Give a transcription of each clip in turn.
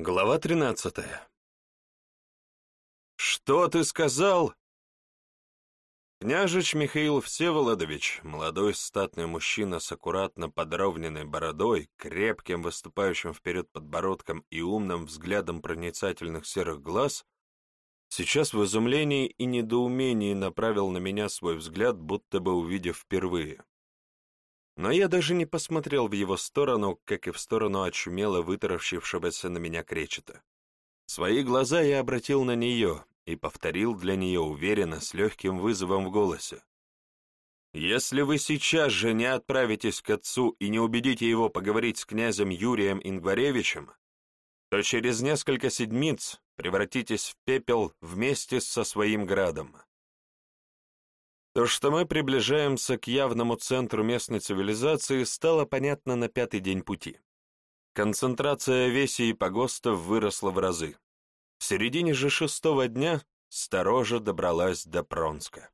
Глава тринадцатая. «Что ты сказал?» Княжич Михаил Всеволодович, молодой статный мужчина с аккуратно подровненной бородой, крепким выступающим вперед подбородком и умным взглядом проницательных серых глаз, сейчас в изумлении и недоумении направил на меня свой взгляд, будто бы увидев впервые. Но я даже не посмотрел в его сторону, как и в сторону очумело вытаращившегося на меня кречета. Свои глаза я обратил на нее и повторил для нее уверенно, с легким вызовом в голосе. «Если вы сейчас же не отправитесь к отцу и не убедите его поговорить с князем Юрием Ингваревичем, то через несколько седмиц превратитесь в пепел вместе со своим градом. То, что мы приближаемся к явному центру местной цивилизации, стало понятно на пятый день пути. Концентрация веси и погостов выросла в разы. В середине же шестого дня сторожа добралась до Пронска.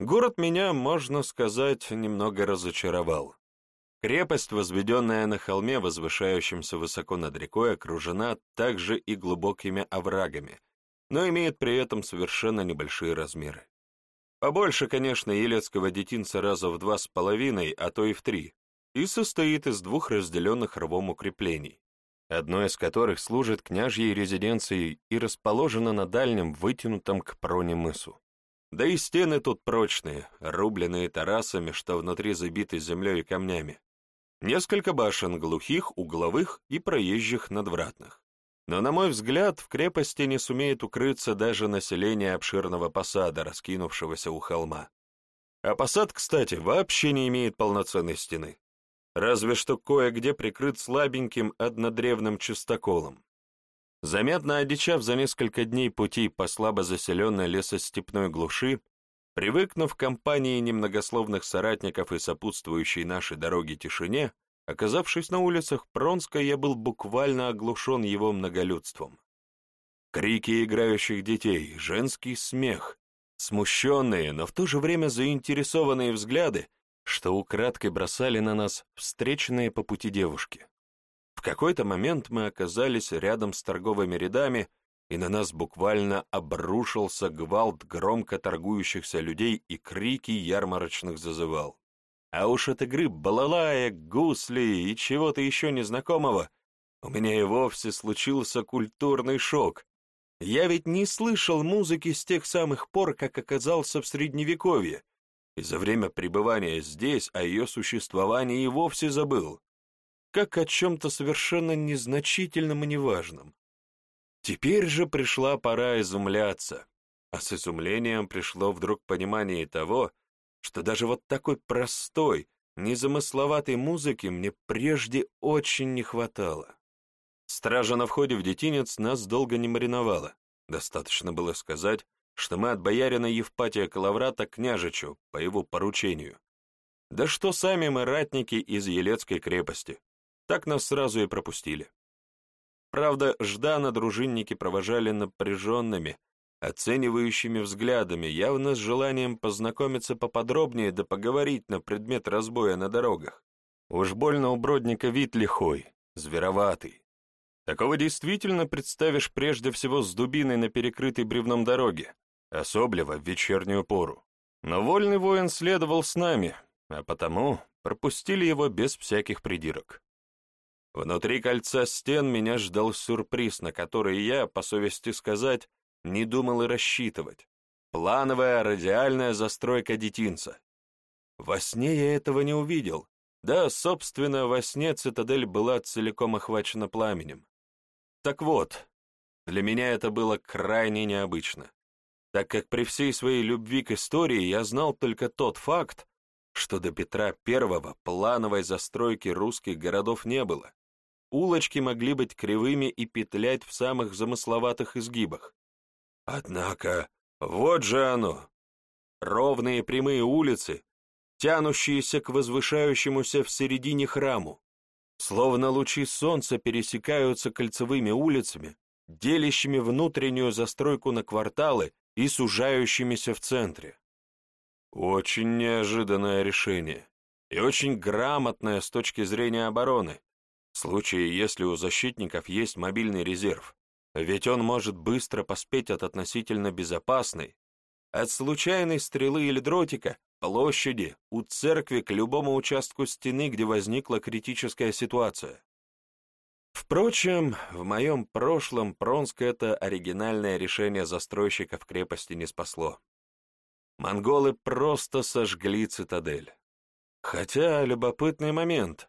Город меня, можно сказать, немного разочаровал. Крепость, возведенная на холме, возвышающемся высоко над рекой, окружена также и глубокими оврагами, но имеет при этом совершенно небольшие размеры. Побольше, конечно, елецкого детинца раза в два с половиной, а то и в три, и состоит из двух разделенных рвом укреплений, одно из которых служит княжьей резиденцией и расположено на дальнем, вытянутом к проне мысу. Да и стены тут прочные, рубленные тарасами, что внутри забиты землей и камнями. Несколько башен глухих, угловых и проезжих надвратных. Но, на мой взгляд, в крепости не сумеет укрыться даже население обширного посада, раскинувшегося у холма. А посад, кстати, вообще не имеет полноценной стены. Разве что кое-где прикрыт слабеньким однодревным чистоколом. Заметно одичав за несколько дней пути по слабо заселенной лесостепной глуши, привыкнув к компании немногословных соратников и сопутствующей нашей дороге тишине, Оказавшись на улицах Пронска, я был буквально оглушен его многолюдством. Крики играющих детей, женский смех, смущенные, но в то же время заинтересованные взгляды, что украдкой бросали на нас встреченные по пути девушки. В какой-то момент мы оказались рядом с торговыми рядами, и на нас буквально обрушился гвалт громко торгующихся людей и крики ярмарочных зазывал. А уж от игры балалая, гусли и чего-то еще незнакомого у меня и вовсе случился культурный шок. Я ведь не слышал музыки с тех самых пор, как оказался в Средневековье, и за время пребывания здесь о ее существовании и вовсе забыл, как о чем-то совершенно незначительном и неважном. Теперь же пришла пора изумляться, а с изумлением пришло вдруг понимание того, что даже вот такой простой, незамысловатой музыки мне прежде очень не хватало. Стража на входе в детинец нас долго не мариновала. Достаточно было сказать, что мы от боярина Евпатия Калаврата княжичу по его поручению. Да что сами мы ратники из Елецкой крепости. Так нас сразу и пропустили. Правда, Ждана дружинники провожали напряженными, оценивающими взглядами, явно с желанием познакомиться поподробнее да поговорить на предмет разбоя на дорогах. Уж больно у Бродника вид лихой, звероватый. Такого действительно представишь прежде всего с дубиной на перекрытой бревном дороге, особливо в вечернюю пору. Но вольный воин следовал с нами, а потому пропустили его без всяких придирок. Внутри кольца стен меня ждал сюрприз, на который я, по совести сказать, не думал и рассчитывать. Плановая радиальная застройка детинца. Во сне я этого не увидел. Да, собственно, во сне цитадель была целиком охвачена пламенем. Так вот, для меня это было крайне необычно, так как при всей своей любви к истории я знал только тот факт, что до Петра I плановой застройки русских городов не было. Улочки могли быть кривыми и петлять в самых замысловатых изгибах. Однако, вот же оно! Ровные прямые улицы, тянущиеся к возвышающемуся в середине храму, словно лучи солнца пересекаются кольцевыми улицами, делящими внутреннюю застройку на кварталы и сужающимися в центре. Очень неожиданное решение и очень грамотное с точки зрения обороны, В случае, если у защитников есть мобильный резерв, ведь он может быстро поспеть от относительно безопасной, от случайной стрелы или дротика, площади, у церкви к любому участку стены, где возникла критическая ситуация. Впрочем, в моем прошлом Пронск это оригинальное решение застройщиков крепости не спасло. Монголы просто сожгли цитадель. Хотя любопытный момент.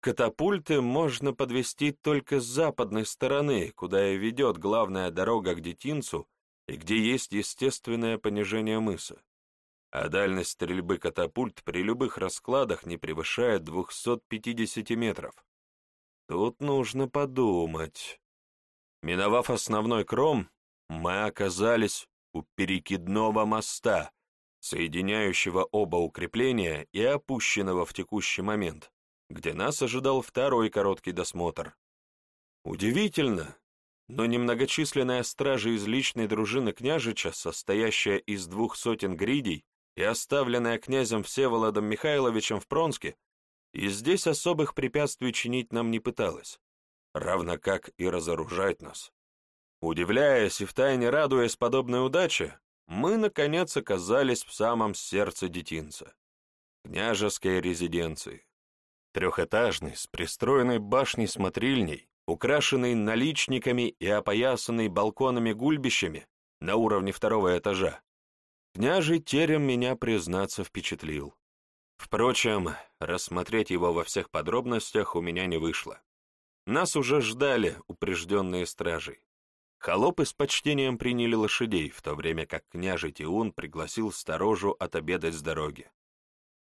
Катапульты можно подвести только с западной стороны, куда и ведет главная дорога к детинцу и где есть естественное понижение мыса. А дальность стрельбы катапульт при любых раскладах не превышает 250 метров. Тут нужно подумать. Миновав основной кром, мы оказались у перекидного моста, соединяющего оба укрепления и опущенного в текущий момент, где нас ожидал второй короткий досмотр. Удивительно, но немногочисленная стража из личной дружины княжича, состоящая из двух сотен гридей и оставленная князем Всеволодом Михайловичем в Пронске, и здесь особых препятствий чинить нам не пыталась, равно как и разоружать нас. Удивляясь и втайне радуясь подобной удаче, мы, наконец, оказались в самом сердце детинца, княжеской резиденции. Трехэтажный, с пристроенной башней-смотрильней, украшенный наличниками и опоясанный балконами-гульбищами на уровне второго этажа. Княжий терем меня, признаться, впечатлил. Впрочем, рассмотреть его во всех подробностях у меня не вышло. Нас уже ждали упрежденные стражей. Холопы с почтением приняли лошадей, в то время как княжий Тиун пригласил сторожу отобедать с дороги.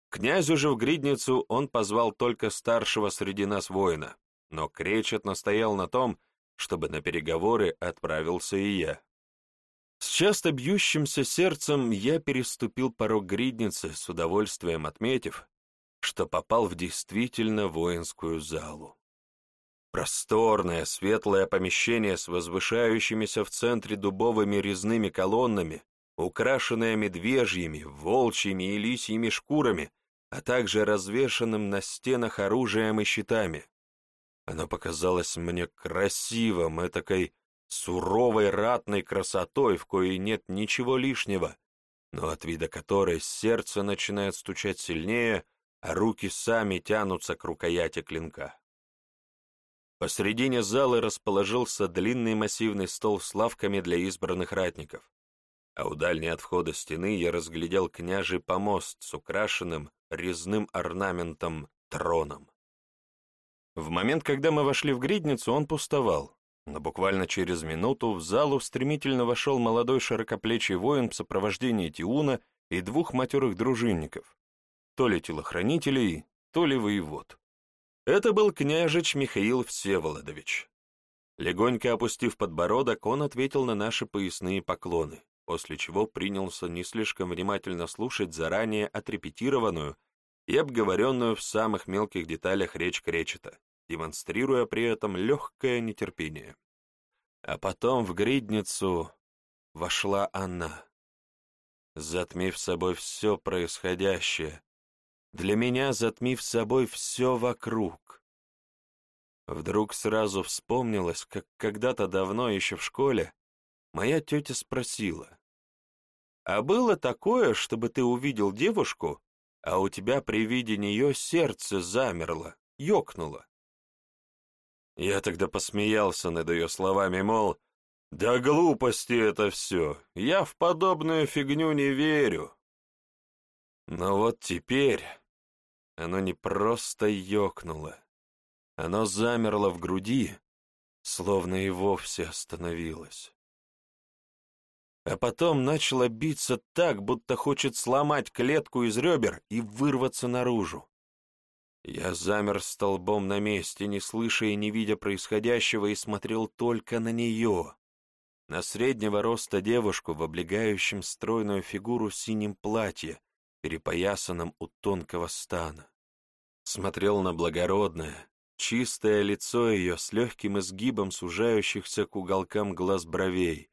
Князю же в гридницу он позвал только старшего среди нас воина, но Кречет настоял на том, чтобы на переговоры отправился и я. С часто бьющимся сердцем я переступил порог гридницы, с удовольствием отметив, что попал в действительно воинскую залу. Просторное, светлое помещение с возвышающимися в центре дубовыми резными колоннами, украшенное медвежьими, волчьими и лисьими шкурами, а также развешанным на стенах оружием и щитами. Оно показалось мне красивым, этакой суровой ратной красотой, в коей нет ничего лишнего, но от вида которой сердце начинает стучать сильнее, а руки сами тянутся к рукояти клинка. Посредине зала расположился длинный массивный стол с лавками для избранных ратников, а у дальней от входа стены я разглядел княжий помост с украшенным резным орнаментом троном. В момент, когда мы вошли в гридницу, он пустовал, но буквально через минуту в залу стремительно вошел молодой широкоплечий воин в сопровождении Тиуна и двух матерых дружинников, то ли телохранителей, то ли воевод. Это был княжич Михаил Всеволодович. Легонько опустив подбородок, он ответил на наши поясные поклоны, после чего принялся не слишком внимательно слушать заранее отрепетированную и обговоренную в самых мелких деталях речь Кречета демонстрируя при этом легкое нетерпение. А потом в гридницу вошла она, затмив собой все происходящее, для меня затмив собой все вокруг. Вдруг сразу вспомнилось, как когда-то давно еще в школе моя тетя спросила, «А было такое, чтобы ты увидел девушку, а у тебя при виде нее сердце замерло, ёкнуло?» Я тогда посмеялся над ее словами, мол, «Да глупости это все, я в подобную фигню не верю». Но вот теперь оно не просто ёкнуло, оно замерло в груди, словно и вовсе остановилось. А потом начало биться так, будто хочет сломать клетку из ребер и вырваться наружу. Я замер столбом на месте, не слыша и не видя происходящего, и смотрел только на нее, на среднего роста девушку в облегающем стройную фигуру синем платье, перепоясанном у тонкого стана. Смотрел на благородное, чистое лицо ее с легким изгибом сужающихся к уголкам глаз бровей,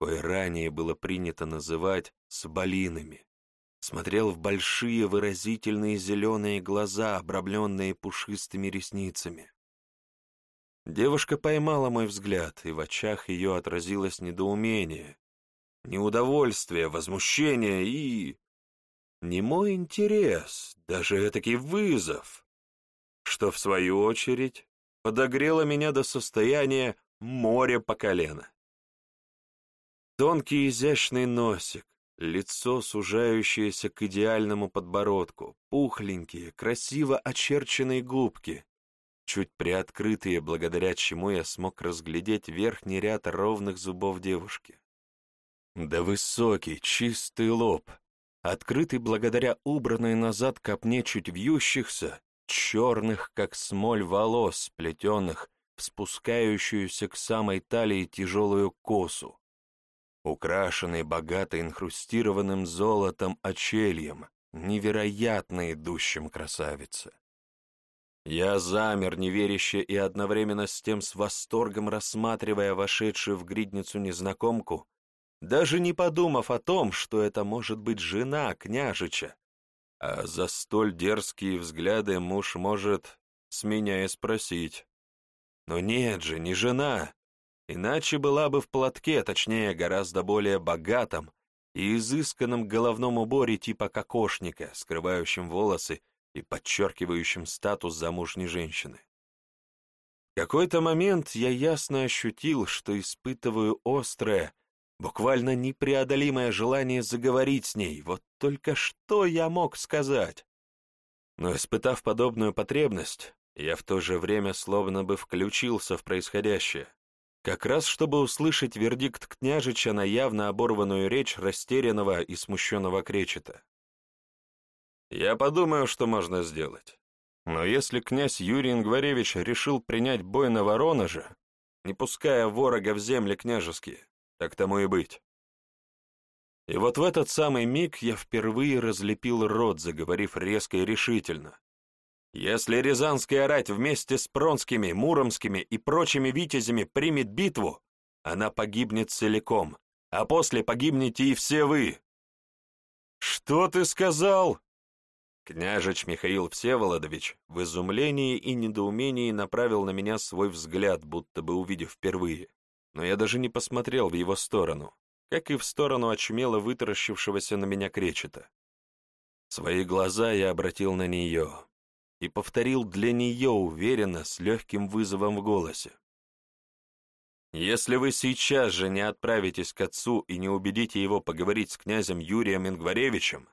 кое ранее было принято называть соболиными смотрел в большие выразительные зеленые глаза, обрамленные пушистыми ресницами. Девушка поймала мой взгляд, и в очах ее отразилось недоумение, неудовольствие, возмущение и... Не мой интерес, даже этакий вызов, что, в свою очередь, подогрело меня до состояния моря по колено. Тонкий изящный носик, лицо, сужающееся к идеальному подбородку, пухленькие, красиво очерченные губки, чуть приоткрытые, благодаря чему я смог разглядеть верхний ряд ровных зубов девушки. Да высокий, чистый лоб, открытый благодаря убранной назад копне чуть вьющихся, черных, как смоль, волос, плетенных в спускающуюся к самой талии тяжелую косу, украшенный богато инхрустированным золотом очельем, невероятно идущим красавице. Я замер, неверяще и одновременно с тем с восторгом рассматривая вошедшую в гридницу незнакомку, даже не подумав о том, что это может быть жена княжича, а за столь дерзкие взгляды муж может с меня и спросить. Но нет же, не жена, иначе была бы в платке, точнее, гораздо более богатом и изысканном головном уборе типа кокошника, скрывающем волосы и подчеркивающим статус замужней женщины. В какой-то момент я ясно ощутил, что испытываю острое, буквально непреодолимое желание заговорить с ней, вот только что я мог сказать? Но испытав подобную потребность, я в то же время словно бы включился в происходящее, как раз чтобы услышать вердикт княжича на явно оборванную речь растерянного и смущенного кречета. Я подумаю, что можно сделать. Но если князь Юрий Ингваревич решил принять бой на Воронеже, не пуская ворога в земли княжеские, так тому и быть. И вот в этот самый миг я впервые разлепил рот, заговорив резко и решительно. Если Рязанская рать вместе с Пронскими, Муромскими и прочими витязями примет битву, она погибнет целиком, а после погибнете и все вы. «Что ты сказал?» Княжич Михаил Всеволодович в изумлении и недоумении направил на меня свой взгляд, будто бы увидев впервые, но я даже не посмотрел в его сторону, как и в сторону очумело вытаращившегося на меня кречета. Свои глаза я обратил на нее и повторил для нее уверенно, с легким вызовом в голосе. «Если вы сейчас же не отправитесь к отцу и не убедите его поговорить с князем Юрием Ингваревичем,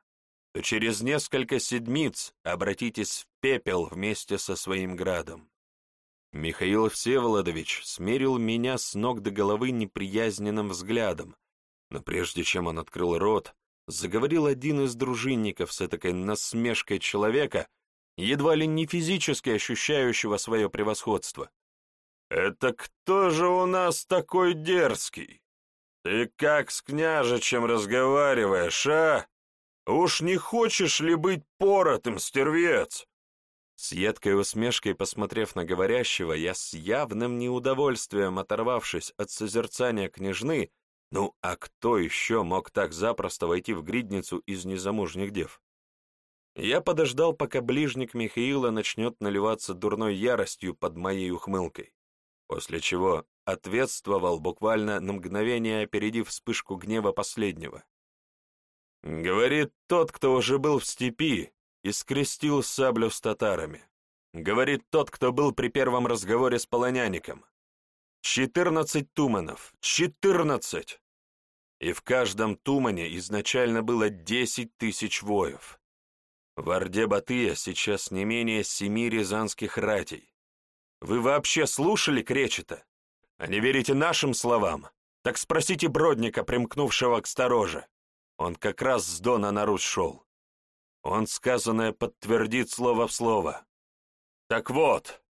то через несколько седмиц обратитесь в пепел вместе со своим градом. Михаил Всеволодович смерил меня с ног до головы неприязненным взглядом, но прежде чем он открыл рот, заговорил один из дружинников с этакой насмешкой человека, едва ли не физически ощущающего свое превосходство. «Это кто же у нас такой дерзкий? Ты как с княжичем разговариваешь, а?» «Уж не хочешь ли быть поротым, стервец?» С едкой усмешкой посмотрев на говорящего, я с явным неудовольствием, оторвавшись от созерцания княжны, ну а кто еще мог так запросто войти в гридницу из незамужних дев? Я подождал, пока ближник Михаила начнет наливаться дурной яростью под моей ухмылкой, после чего ответствовал, буквально на мгновение опередив вспышку гнева последнего. Говорит тот, кто уже был в степи и скрестил саблю с татарами. Говорит тот, кто был при первом разговоре с полоняником. Четырнадцать туманов. Четырнадцать! И в каждом тумане изначально было десять тысяч воев. В Орде Батыя сейчас не менее семи рязанских ратей. Вы вообще слушали Кречета? А не верите нашим словам? Так спросите Бродника, примкнувшего к стороже. Он как раз с Дона на Русь шел. Он сказанное подтвердит слово в слово. Так вот,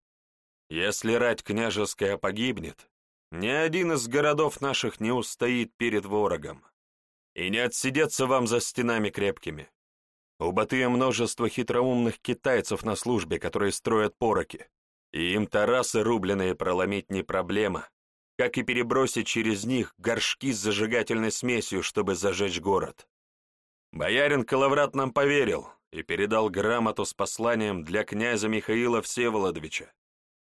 если рать княжеская погибнет, ни один из городов наших не устоит перед ворогом. И не отсидеться вам за стенами крепкими. У Батыя множество хитроумных китайцев на службе, которые строят пороки, и им тарасы рубленые проломить не проблема, как и перебросить через них горшки с зажигательной смесью, чтобы зажечь город. Боярин Калаврат нам поверил и передал грамоту с посланием для князя Михаила Всеволодовича.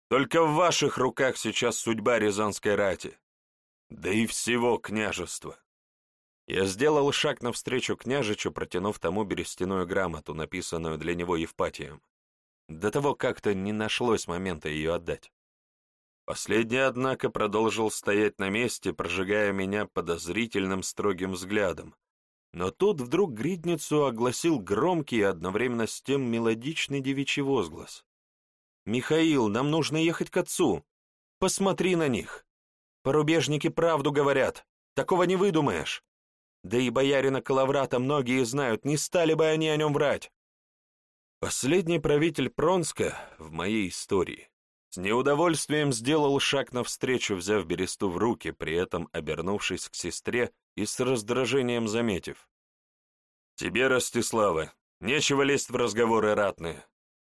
Только в ваших руках сейчас судьба Рязанской рати, да и всего княжества. Я сделал шаг навстречу княжичу, протянув тому берестяную грамоту, написанную для него Евпатием. До того как-то не нашлось момента ее отдать. Последний, однако, продолжил стоять на месте, прожигая меня подозрительным строгим взглядом. Но тут вдруг гридницу огласил громкий и одновременно с тем мелодичный девичий возглас. «Михаил, нам нужно ехать к отцу. Посмотри на них. Порубежники правду говорят. Такого не выдумаешь. Да и боярина Калаврата многие знают, не стали бы они о нем врать. Последний правитель Пронска в моей истории с неудовольствием сделал шаг навстречу, взяв бересту в руки, при этом обернувшись к сестре и с раздражением заметив. «Тебе, Ростислава, нечего лезть в разговоры ратные.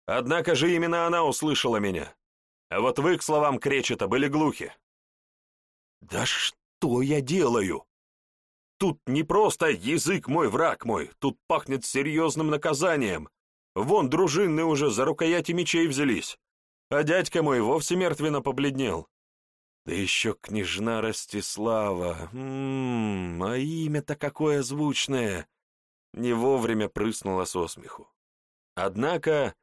Однако же именно она услышала меня. А вот вы к словам кречета были глухи». «Да что я делаю?» Тут не просто язык мой, враг мой, тут пахнет серьезным наказанием. Вон дружинные уже за рукояти мечей взялись, а дядька мой вовсе мертвенно побледнел. Да еще княжна Ростислава, м -м, а имя-то какое звучное! Не вовремя прыснула со смеху. Однако,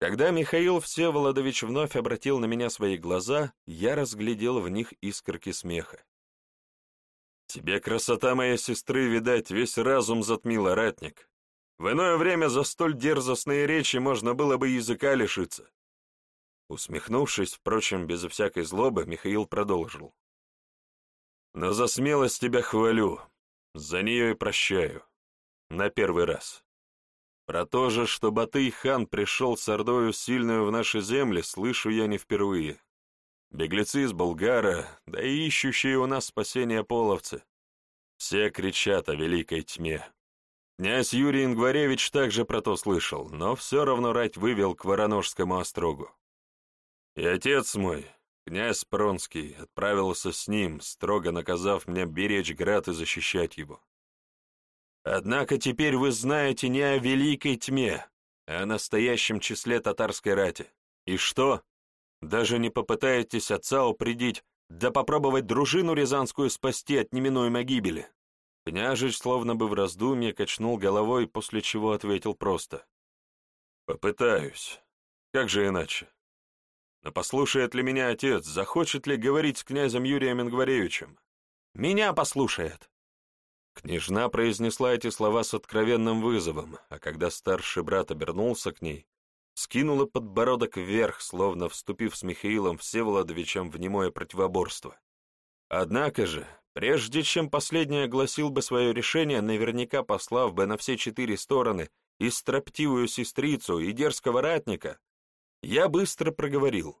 когда Михаил Всеволодович вновь обратил на меня свои глаза, я разглядел в них искорки смеха. Тебе красота моей сестры, видать, весь разум затмила, ратник. В иное время за столь дерзостные речи можно было бы языка лишиться. Усмехнувшись, впрочем, безо всякой злобы, Михаил продолжил. Но за смелость тебя хвалю, за нее и прощаю. На первый раз. Про то же, что Батый хан пришел с Ордою сильную в наши земли, слышу я не впервые. Беглецы из Болгара, да и ищущие у нас спасения половцы. Все кричат о великой тьме. Князь Юрий Ингваревич также про то слышал, но все равно рать вывел к Вороножскому острогу. И отец мой, князь Пронский, отправился с ним, строго наказав мне беречь град и защищать его. Однако теперь вы знаете не о великой тьме, а о настоящем числе татарской рати. И что? Даже не попытаетесь отца упредить, да попробовать дружину рязанскую спасти от неминуемой гибели. Княжич словно бы в раздумье качнул головой, после чего ответил просто. «Попытаюсь. Как же иначе? Но послушает ли меня отец, захочет ли говорить с князем Юрием Ингваревичем? Меня послушает!» Княжна произнесла эти слова с откровенным вызовом, а когда старший брат обернулся к ней, скинула подбородок вверх, словно вступив с Михаилом Всеволодовичем в немое противоборство. Однако же, прежде чем последний огласил бы свое решение, наверняка послав бы на все четыре стороны и строптивую сестрицу, и дерзкого ратника, я быстро проговорил.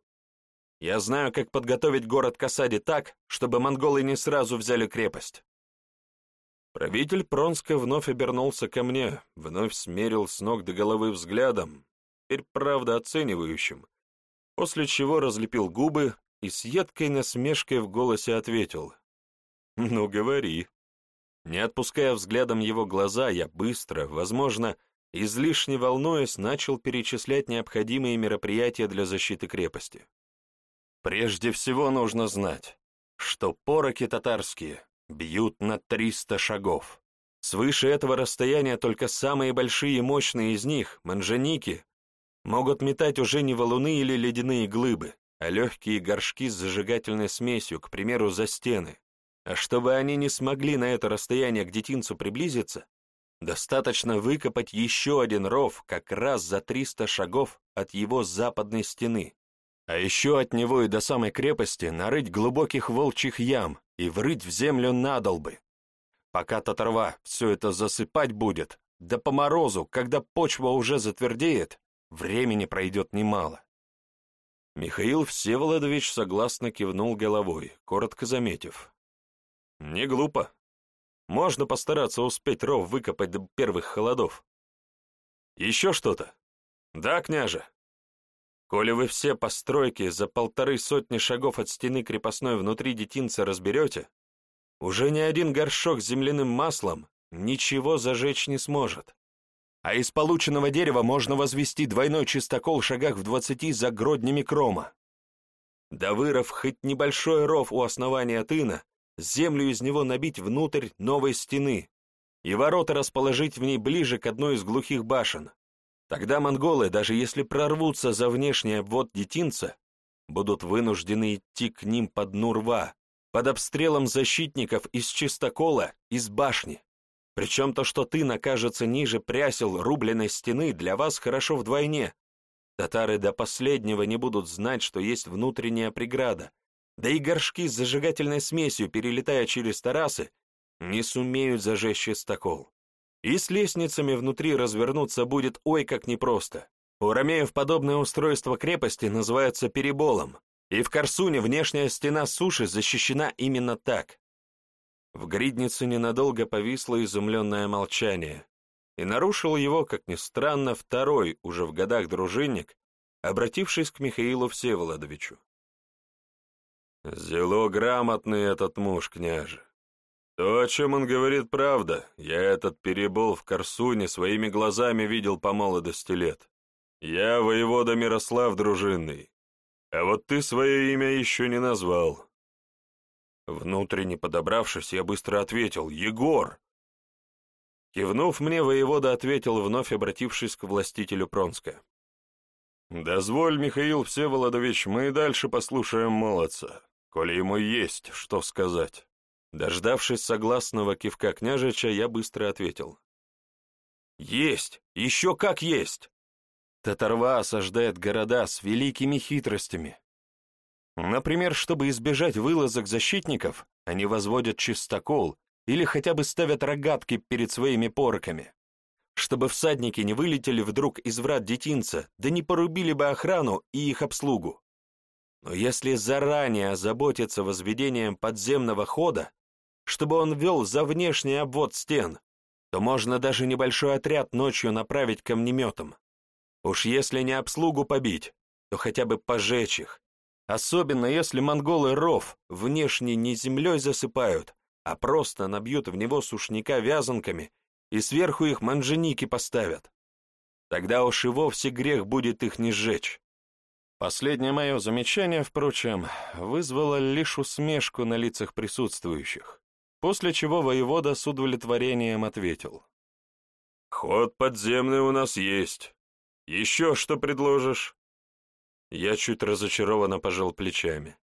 Я знаю, как подготовить город к осаде так, чтобы монголы не сразу взяли крепость. Правитель Пронска вновь обернулся ко мне, вновь смерил с ног до головы взглядом, теперь правда оценивающим, после чего разлепил губы и с едкой насмешкой в голосе ответил. «Ну, говори». Не отпуская взглядом его глаза, я быстро, возможно, излишне волнуясь, начал перечислять необходимые мероприятия для защиты крепости. Прежде всего нужно знать, что пороки татарские бьют на 300 шагов. Свыше этого расстояния только самые большие и мощные из них, манжаники, могут метать уже не валуны или ледяные глыбы, а легкие горшки с зажигательной смесью, к примеру, за стены. А чтобы они не смогли на это расстояние к детинцу приблизиться, достаточно выкопать еще один ров как раз за 300 шагов от его западной стены, а еще от него и до самой крепости нарыть глубоких волчьих ям и врыть в землю надолбы. Пока татарва все это засыпать будет, да по морозу, когда почва уже затвердеет, Времени пройдет немало. Михаил Всеволодович согласно кивнул головой, коротко заметив. «Не глупо. Можно постараться успеть ров выкопать до первых холодов. Еще что-то? Да, княже? Коли вы все постройки за полторы сотни шагов от стены крепостной внутри детинца разберете, уже ни один горшок с земляным маслом ничего зажечь не сможет а из полученного дерева можно возвести двойной чистокол в шагах в двадцати за гроднями крома. Да выров хоть небольшой ров у основания тына, землю из него набить внутрь новой стены и ворота расположить в ней ближе к одной из глухих башен. Тогда монголы, даже если прорвутся за внешний обвод детинца, будут вынуждены идти к ним под дну рва, под обстрелом защитников из чистокола, из башни. Причем то, что ты окажется ниже прясел рубленной стены, для вас хорошо вдвойне. Татары до последнего не будут знать, что есть внутренняя преграда, да и горшки с зажигательной смесью, перелетая через тарасы, не сумеют зажечь чистокол. И с лестницами внутри развернуться будет ой как непросто. У ромеев подобное устройство крепости называется переболом, и в Корсуне внешняя стена суши защищена именно так. В гриднице ненадолго повисло изумленное молчание, и нарушил его, как ни странно, второй, уже в годах дружинник, обратившись к Михаилу Всеволодовичу. «Зело грамотный этот муж, княже. То, о чем он говорит, правда. Я этот перебол в Корсуне своими глазами видел по молодости лет. Я воевода Мирослав Дружинный. А вот ты свое имя еще не назвал. Внутренне подобравшись, я быстро ответил «Егор!». Кивнув мне, воевода ответил, вновь обратившись к властителю Пронска. «Дозволь, Михаил Всеволодович, мы и дальше послушаем молодца, коли ему есть что сказать». Дождавшись согласного кивка княжича, я быстро ответил. «Есть! Еще как есть! Татарва осаждает города с великими хитростями. Например, чтобы избежать вылазок защитников, они возводят чистокол или хотя бы ставят рогатки перед своими пороками, чтобы всадники не вылетели вдруг из врат детинца, да не порубили бы охрану и их обслугу. Но если заранее озаботиться возведением подземного хода, чтобы он вел за внешний обвод стен, то можно даже небольшой отряд ночью направить камнеметом. Уж если не обслугу побить, то хотя бы пожечь их. Особенно если монголы ров внешне не землей засыпают, а просто набьют в него сушняка вязанками и сверху их манженики поставят. Тогда уж и вовсе грех будет их не сжечь. Последнее мое замечание, впрочем, вызвало лишь усмешку на лицах присутствующих, после чего воевода с удовлетворением ответил. «Ход подземный у нас есть. Еще что предложишь?» Я чуть разочарованно пожал плечами.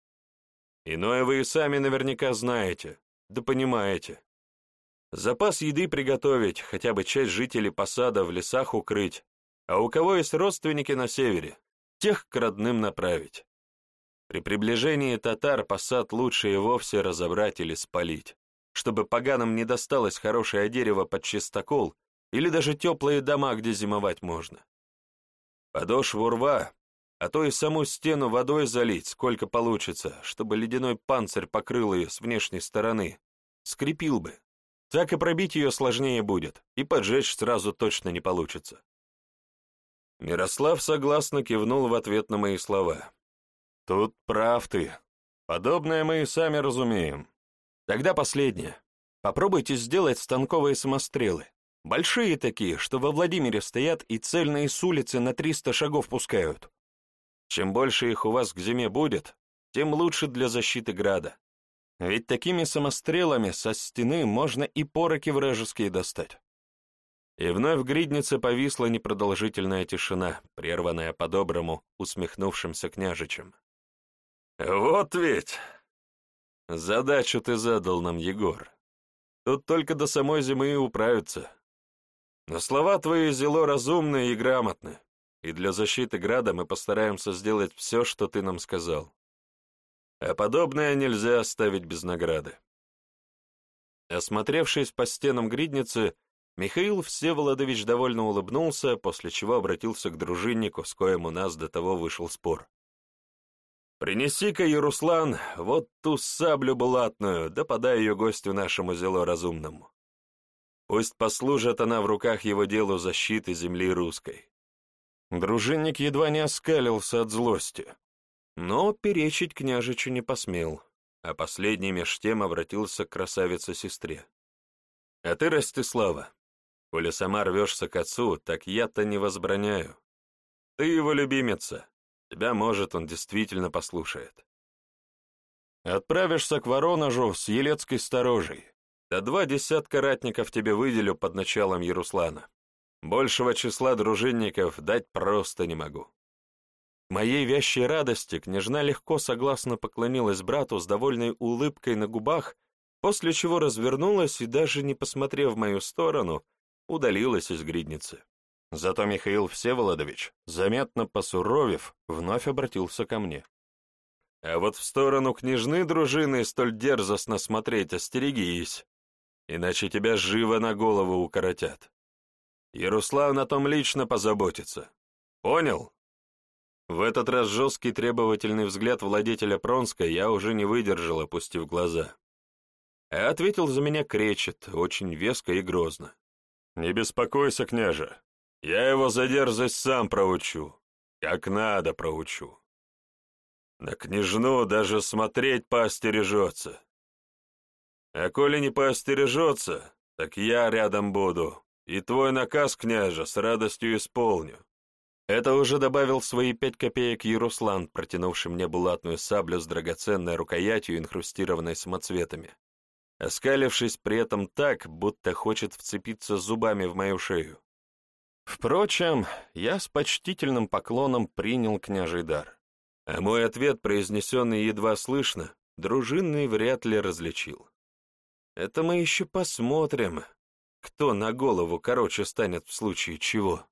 «Иное вы и сами наверняка знаете, да понимаете. Запас еды приготовить, хотя бы часть жителей посада в лесах укрыть, а у кого есть родственники на севере, тех к родным направить. При приближении татар посад лучше и вовсе разобрать или спалить, чтобы поганам не досталось хорошее дерево под чистокол или даже теплые дома, где зимовать можно. Подошву рва, а то и саму стену водой залить, сколько получится, чтобы ледяной панцирь покрыл ее с внешней стороны. Скрепил бы. Так и пробить ее сложнее будет, и поджечь сразу точно не получится. Мирослав согласно кивнул в ответ на мои слова. «Тут прав ты. Подобное мы и сами разумеем. Тогда последнее. Попробуйте сделать станковые самострелы. Большие такие, что во Владимире стоят и цельные с улицы на 300 шагов пускают. Чем больше их у вас к зиме будет, тем лучше для защиты града. Ведь такими самострелами со стены можно и пороки вражеские достать. И вновь в гриднице повисла непродолжительная тишина, прерванная по-доброму усмехнувшимся княжичем. «Вот ведь! Задачу ты задал нам, Егор. Тут только до самой зимы и управятся. Но слова твои зело разумные и грамотны, и для защиты града мы постараемся сделать все, что ты нам сказал. А подобное нельзя оставить без награды. Осмотревшись по стенам гридницы, Михаил Всеволодович довольно улыбнулся, после чего обратился к дружиннику, с коем у нас до того вышел спор. «Принеси-ка, Яруслан, вот ту саблю булатную, да подай ее гостю нашему зело разумному. Пусть послужит она в руках его делу защиты земли русской. Дружинник едва не оскалился от злости, но перечить княжичу не посмел, а последний меж тем обратился к красавице-сестре. «А ты, Ростислава, коли сама рвешься к отцу, так я-то не возбраняю. Ты его любимица, тебя, может, он действительно послушает. Отправишься к Воронежу с Елецкой сторожей. Да два десятка ратников тебе выделю под началом Яруслана. Большего числа дружинников дать просто не могу. Моей вящей радости княжна легко согласно поклонилась брату с довольной улыбкой на губах, после чего развернулась и, даже не посмотрев в мою сторону, удалилась из гридницы. Зато Михаил Всеволодович, заметно посуровев, вновь обратился ко мне. «А вот в сторону княжны дружины столь дерзостно смотреть остерегись, иначе тебя живо на голову укоротят. Яруслав на том лично позаботится. Понял?» В этот раз жесткий требовательный взгляд владетеля Пронской я уже не выдержал, опустив глаза. А ответил за меня кречет, очень веско и грозно. «Не беспокойся, княже, я его за дерзость сам проучу, как надо проучу. На княжну даже смотреть поостережется. А коли не поостережется, так я рядом буду, и твой наказ, княже, с радостью исполню. Это уже добавил свои пять копеек Яруслан, протянувший мне булатную саблю с драгоценной рукоятью, инхрустированной самоцветами, оскалившись при этом так, будто хочет вцепиться зубами в мою шею. Впрочем, я с почтительным поклоном принял княжий дар, а мой ответ, произнесенный едва слышно, дружинный вряд ли различил. Это мы еще посмотрим, кто на голову короче станет в случае чего.